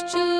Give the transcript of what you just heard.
Ach,